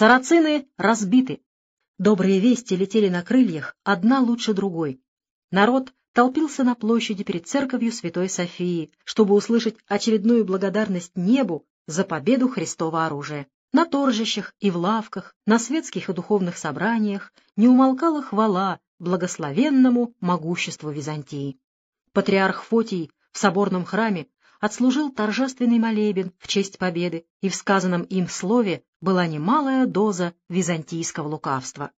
Сарацины разбиты. Добрые вести летели на крыльях, одна лучше другой. Народ толпился на площади перед церковью Святой Софии, чтобы услышать очередную благодарность небу за победу Христова оружия. На торжищах и в лавках, на светских и духовных собраниях не умолкала хвала благословенному могуществу Византии. Патриарх Фотий в соборном храме отслужил торжественный молебен в честь победы, и в сказанном им слове была немалая доза византийского лукавства.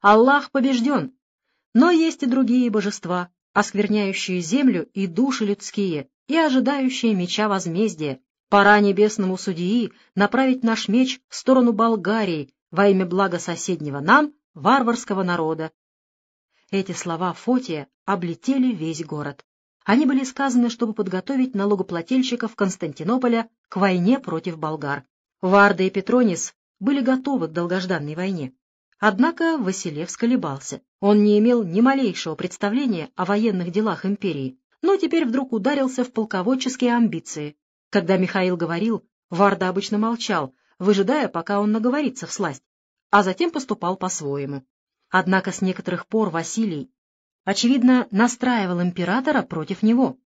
Аллах побежден, но есть и другие божества, оскверняющие землю и души людские, и ожидающие меча возмездия. Пора небесному судьи направить наш меч в сторону Болгарии во имя блага соседнего нам, варварского народа. Эти слова Фотия облетели весь город. Они были сказаны, чтобы подготовить налогоплательщиков Константинополя к войне против болгар. Варда и Петронис были готовы к долгожданной войне. Однако Василевс колебался. Он не имел ни малейшего представления о военных делах империи, но теперь вдруг ударился в полководческие амбиции. Когда Михаил говорил, Варда обычно молчал, выжидая, пока он наговорится в сласть, а затем поступал по-своему. Однако с некоторых пор Василий очевидно, настраивал императора против него.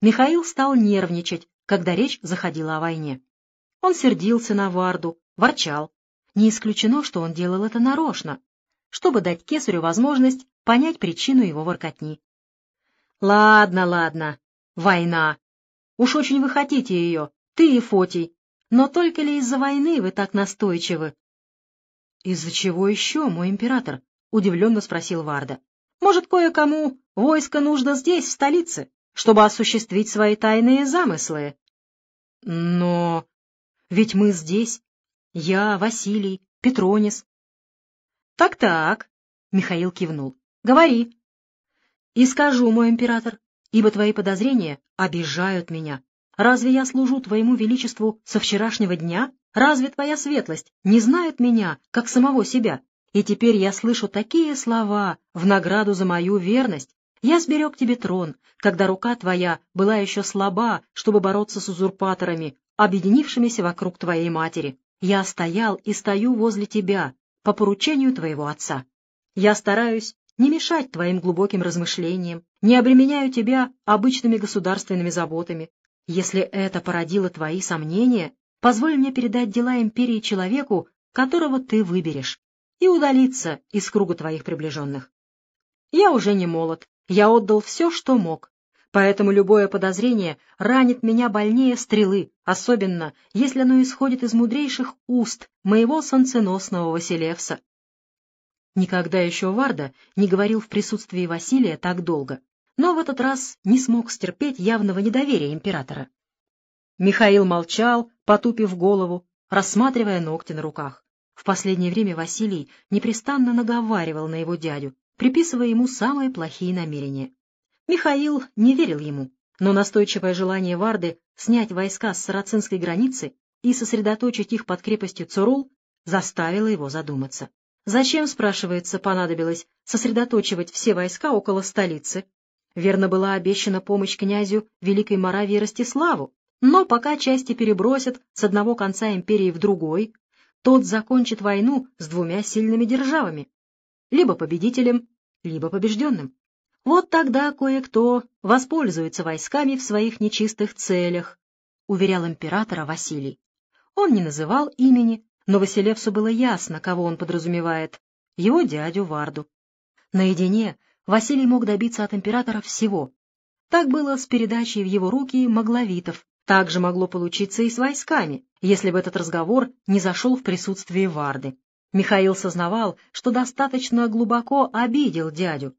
Михаил стал нервничать, когда речь заходила о войне. Он сердился на Варду, ворчал. Не исключено, что он делал это нарочно, чтобы дать кесарю возможность понять причину его воркотни. «Ладно, ладно, война. Уж очень вы хотите ее, ты и Фотий. Но только ли из-за войны вы так настойчивы?» «Из-за чего еще, мой император?» — удивленно спросил Варда. Может, кое-кому войско нужно здесь, в столице, чтобы осуществить свои тайные замыслы. Но ведь мы здесь. Я, Василий, Петронис. Так-так, Михаил кивнул. Говори. И скажу, мой император, ибо твои подозрения обижают меня. Разве я служу твоему величеству со вчерашнего дня? Разве твоя светлость не знает меня, как самого себя? И теперь я слышу такие слова в награду за мою верность. Я сберег тебе трон, когда рука твоя была еще слаба, чтобы бороться с узурпаторами, объединившимися вокруг твоей матери. Я стоял и стою возле тебя, по поручению твоего отца. Я стараюсь не мешать твоим глубоким размышлениям, не обременяю тебя обычными государственными заботами. Если это породило твои сомнения, позволь мне передать дела империи человеку, которого ты выберешь и удалиться из круга твоих приближенных. Я уже не молод, я отдал все, что мог, поэтому любое подозрение ранит меня больнее стрелы, особенно если оно исходит из мудрейших уст моего солнценосного Василевса. Никогда еще Варда не говорил в присутствии Василия так долго, но в этот раз не смог стерпеть явного недоверия императора. Михаил молчал, потупив голову, рассматривая ногти на руках. В последнее время Василий непрестанно наговаривал на его дядю, приписывая ему самые плохие намерения. Михаил не верил ему, но настойчивое желание Варды снять войска с сарацинской границы и сосредоточить их под крепостью Цурул заставило его задуматься. Зачем, спрашивается, понадобилось сосредоточивать все войска около столицы? Верно была обещана помощь князю Великой Моравии Ростиславу, но пока части перебросят с одного конца империи в другой, тот закончит войну с двумя сильными державами, либо победителем, либо побежденным. Вот тогда кое-кто воспользуется войсками в своих нечистых целях, уверял императора Василий. Он не называл имени, но Василевсу было ясно, кого он подразумевает — его дядю Варду. Наедине Василий мог добиться от императора всего. Так было с передачей в его руки магловитов, так же могло получиться и с войсками, если бы этот разговор не зашел в присутствии Варды. Михаил сознавал, что достаточно глубоко обидел дядю,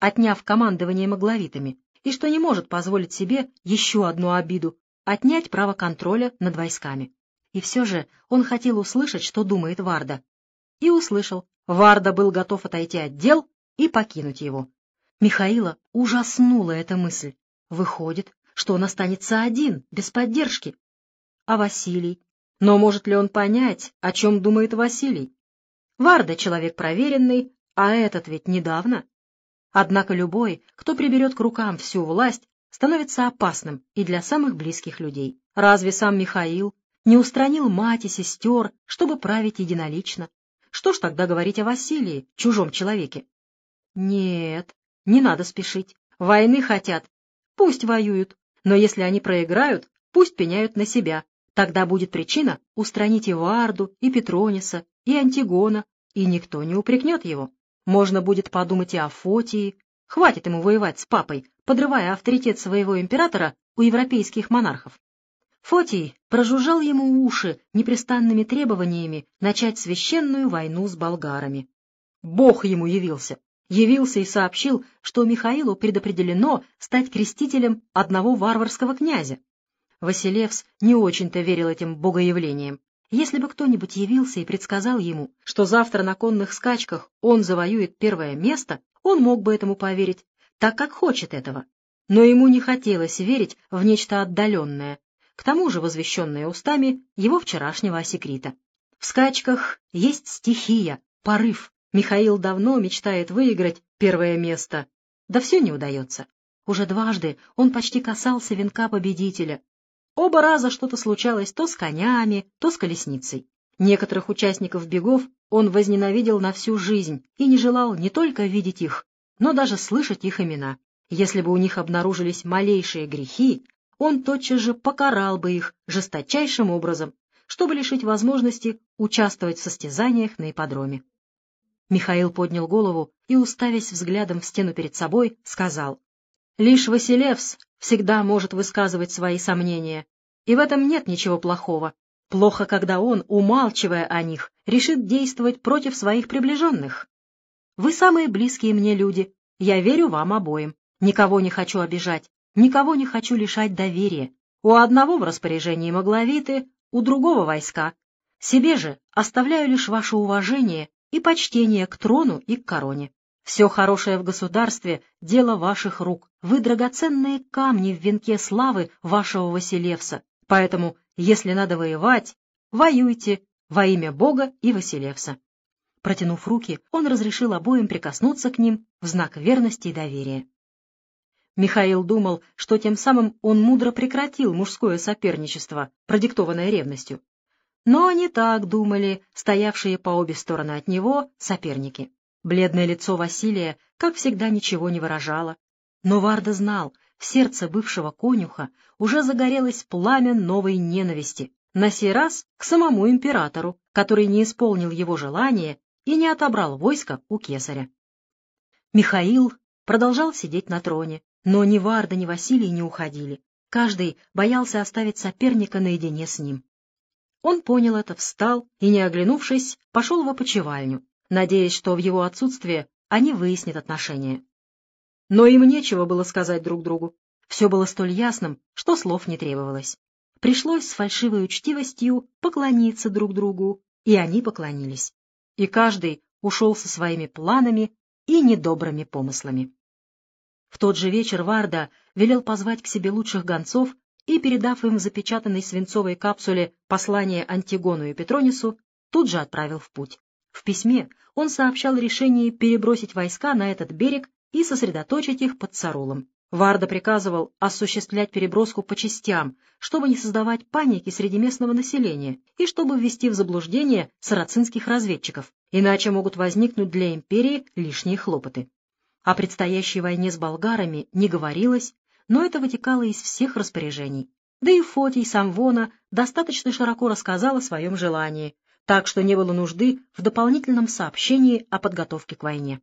отняв командование магловитами, и что не может позволить себе еще одну обиду — отнять право контроля над войсками. И все же он хотел услышать, что думает Варда. И услышал. Варда был готов отойти от дел и покинуть его. Михаила ужаснула эта мысль. Выходит, что он останется один, без поддержки. А Василий? Но может ли он понять, о чем думает Василий? Варда — человек проверенный, а этот ведь недавно. Однако любой, кто приберет к рукам всю власть, становится опасным и для самых близких людей. Разве сам Михаил не устранил мать и сестер, чтобы править единолично? Что ж тогда говорить о Василии, чужом человеке? Нет, не надо спешить. Войны хотят. Пусть воюют. Но если они проиграют, пусть пеняют на себя. Тогда будет причина устранить и Варду, и Петрониса, и Антигона, и никто не упрекнет его. Можно будет подумать и о Фотии. Хватит ему воевать с папой, подрывая авторитет своего императора у европейских монархов. Фотий прожужжал ему уши непрестанными требованиями начать священную войну с болгарами. Бог ему явился. Явился и сообщил, что Михаилу предопределено стать крестителем одного варварского князя. Василевс не очень-то верил этим богоявлениям. Если бы кто-нибудь явился и предсказал ему, что завтра на конных скачках он завоюет первое место, он мог бы этому поверить, так как хочет этого. Но ему не хотелось верить в нечто отдаленное, к тому же возвещенное устами его вчерашнего осекрита. В скачках есть стихия, порыв. Михаил давно мечтает выиграть первое место. Да все не удается. Уже дважды он почти касался венка победителя. Оба раза что-то случалось то с конями, то с колесницей. Некоторых участников бегов он возненавидел на всю жизнь и не желал не только видеть их, но даже слышать их имена. Если бы у них обнаружились малейшие грехи, он тотчас же покарал бы их жесточайшим образом, чтобы лишить возможности участвовать в состязаниях на ипподроме. Михаил поднял голову и, уставясь взглядом в стену перед собой, сказал, «Лишь Василевс всегда может высказывать свои сомнения, и в этом нет ничего плохого. Плохо, когда он, умалчивая о них, решит действовать против своих приближенных. Вы самые близкие мне люди, я верю вам обоим, никого не хочу обижать, Никого не хочу лишать доверия. У одного в распоряжении магловиты, у другого войска. Себе же оставляю лишь ваше уважение и почтение к трону и к короне. Все хорошее в государстве — дело ваших рук. Вы драгоценные камни в венке славы вашего Василевса. Поэтому, если надо воевать, воюйте во имя Бога и Василевса. Протянув руки, он разрешил обоим прикоснуться к ним в знак верности и доверия. Михаил думал, что тем самым он мудро прекратил мужское соперничество, продиктованное ревностью. Но не так думали стоявшие по обе стороны от него соперники. Бледное лицо Василия, как всегда, ничего не выражало. Но Варда знал, в сердце бывшего конюха уже загорелось пламя новой ненависти, на сей раз к самому императору, который не исполнил его желания и не отобрал войско у кесаря. Михаил продолжал сидеть на троне, но ни Варда, ни Василий не уходили. Каждый боялся оставить соперника наедине с ним. Он понял это, встал и, не оглянувшись, пошел в опочивальню, надеясь, что в его отсутствие они выяснят отношения. Но им нечего было сказать друг другу. Все было столь ясным, что слов не требовалось. Пришлось с фальшивой учтивостью поклониться друг другу, и они поклонились. И каждый ушел со своими планами и недобрыми помыслами. В тот же вечер Варда велел позвать к себе лучших гонцов и, передав им в запечатанной свинцовой капсуле послание Антигону и Петронису, тут же отправил в путь. В письме он сообщал решение перебросить войска на этот берег и сосредоточить их под Сарулом. Варда приказывал осуществлять переброску по частям, чтобы не создавать паники среди местного населения и чтобы ввести в заблуждение сарацинских разведчиков, иначе могут возникнуть для империи лишние хлопоты. О предстоящей войне с болгарами не говорилось, но это вытекало из всех распоряжений. Да и Фотий Самвона достаточно широко рассказал о своем желании, так что не было нужды в дополнительном сообщении о подготовке к войне.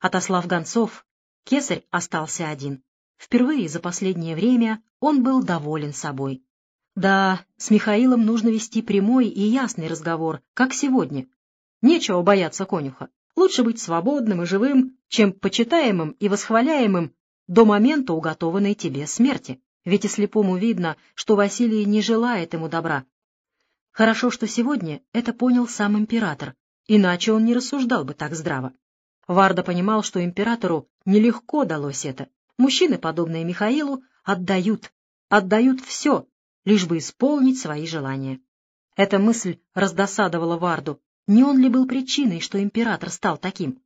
Отослав гонцов, кесарь остался один. Впервые за последнее время он был доволен собой. Да, с Михаилом нужно вести прямой и ясный разговор, как сегодня. Нечего бояться конюха. Лучше быть свободным и живым, чем почитаемым и восхваляемым до момента уготованной тебе смерти. Ведь и слепому видно, что Василий не желает ему добра. Хорошо, что сегодня это понял сам император, иначе он не рассуждал бы так здраво. Варда понимал, что императору нелегко далось это. Мужчины, подобные Михаилу, отдают, отдают все, лишь бы исполнить свои желания. Эта мысль раздосадовала Варду, не он ли был причиной, что император стал таким?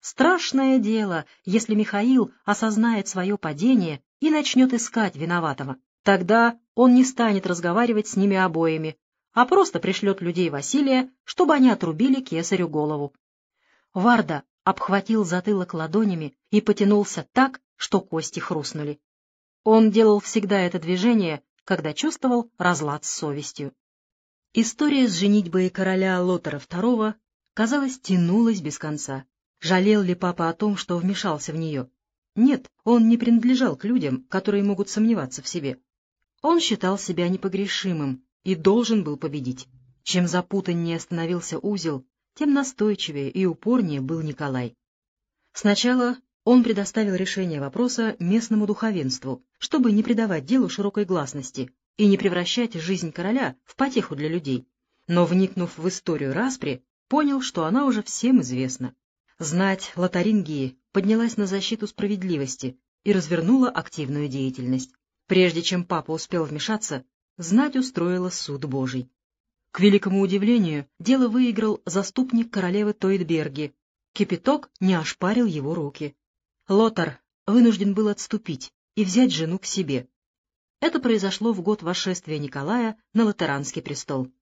Страшное дело, если Михаил осознает свое падение и начнет искать виноватого. Тогда он не станет разговаривать с ними обоими, а просто пришлет людей Василия, чтобы они отрубили кесарю голову. Варда обхватил затылок ладонями и потянулся так, что кости хрустнули. Он делал всегда это движение, когда чувствовал разлад с совестью. История с женитьбой короля Лотера II, казалось, тянулась без конца. Жалел ли папа о том, что вмешался в нее? Нет, он не принадлежал к людям, которые могут сомневаться в себе. Он считал себя непогрешимым и должен был победить. Чем запутаннее становился узел, тем настойчивее и упорнее был Николай. Сначала он предоставил решение вопроса местному духовенству, чтобы не придавать делу широкой гласности и не превращать жизнь короля в потеху для людей. Но, вникнув в историю распри, понял, что она уже всем известна. Знать Лотарингии поднялась на защиту справедливости и развернула активную деятельность. Прежде чем папа успел вмешаться, знать устроила суд Божий. К великому удивлению, дело выиграл заступник королевы Тойдберги. Кипяток не ошпарил его руки. Лотар вынужден был отступить и взять жену к себе. Это произошло в год восшествия Николая на Латеранский престол.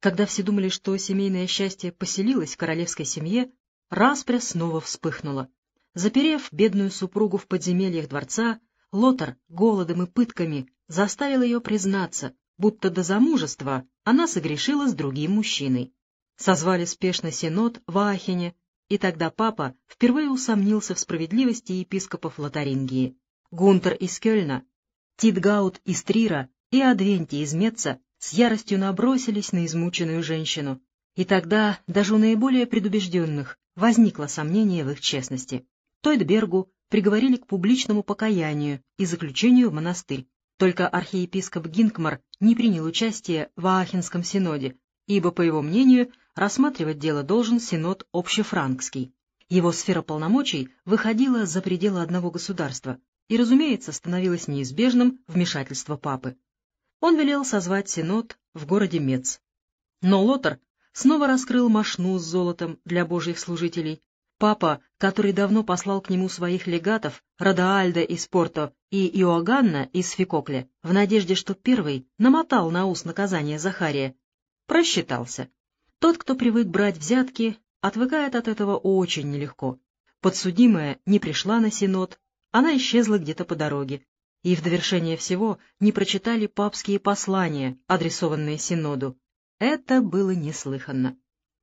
Когда все думали, что семейное счастье поселилось в королевской семье, распря снова вспыхнула. Заперев бедную супругу в подземельях дворца, Лотар голодом и пытками заставил ее признаться, будто до замужества она согрешила с другим мужчиной. Созвали спешно синод в Ахене, и тогда папа впервые усомнился в справедливости епископов Лотарингии. Гунтер из Кёльна, Титгаут из Трира и Адвентий из Меца с яростью набросились на измученную женщину, и тогда даже у наиболее предубежденных возникло сомнение в их честности. Тойдбергу приговорили к публичному покаянию и заключению в монастырь. Только архиепископ Гинкмар не принял участие в Аахенском синоде, ибо, по его мнению, рассматривать дело должен синод общефранкский. Его сфера полномочий выходила за пределы одного государства, и, разумеется, становилось неизбежным вмешательство папы. Он велел созвать синод в городе Мец. Но Лотар снова раскрыл мошну с золотом для божьих служителей Папа, который давно послал к нему своих легатов, Радаальда из Порто и Иоганна из Фикокля, в надежде, что первый намотал на ус наказание Захария, просчитался. Тот, кто привык брать взятки, отвыкает от этого очень нелегко. Подсудимая не пришла на синод, она исчезла где-то по дороге. И в довершение всего не прочитали папские послания, адресованные синоду. Это было неслыханно.